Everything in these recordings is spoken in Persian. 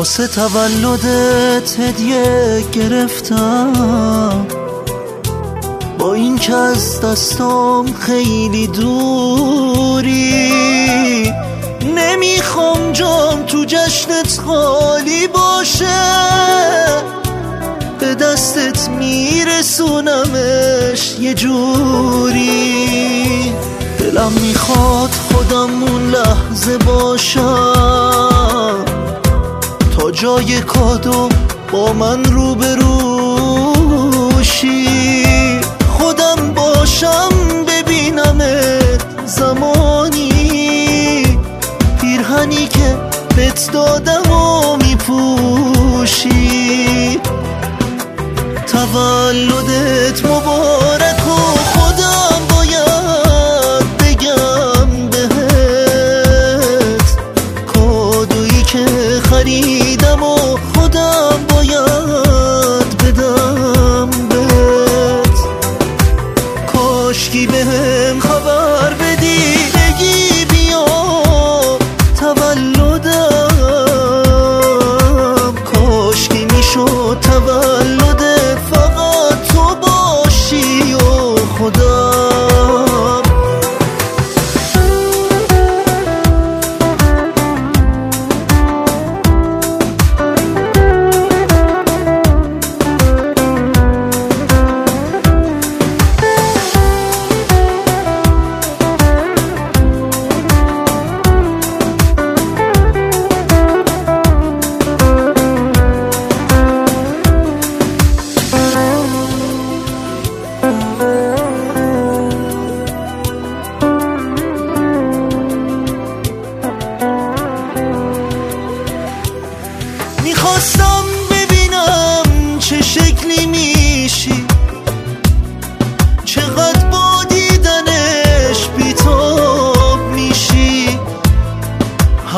واسه تولدت هدیه گرفتم. با این که از دستام خیلی دوری نمی‌خوام جام تو جشنت خالی باشه. به دستت میرسونمش یه جوری. دلم می‌خواد خودم اون لحظه باشم. جای کادو با من روبروشی خودم باشم ببینمت زمانی. پیرهنی که بت دادم و میپوشی. تولدت مبارک.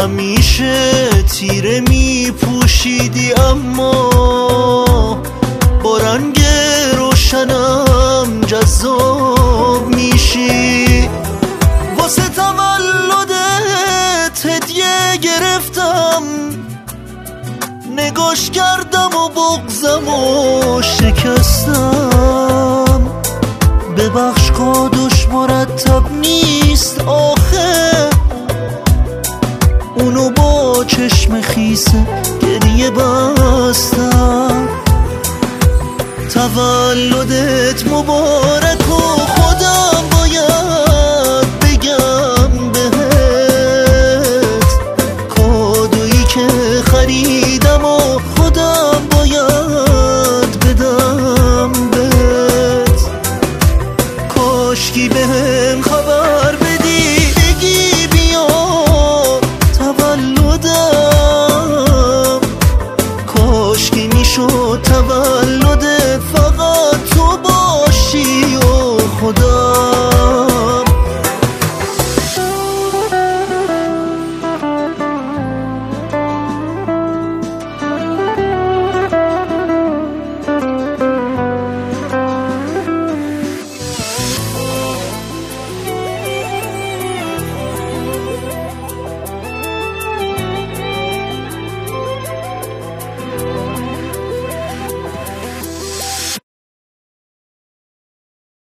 همیشه تیره میپوشیدی اما با رنگ روشنم جذاب میشی. واسه تولدت هدیه گرفتم نگاش کردم و بغزم و شکستم. ببخش کادوش مرتب نیست آخه چشم خیسه گریه بستم تولدت مبارک.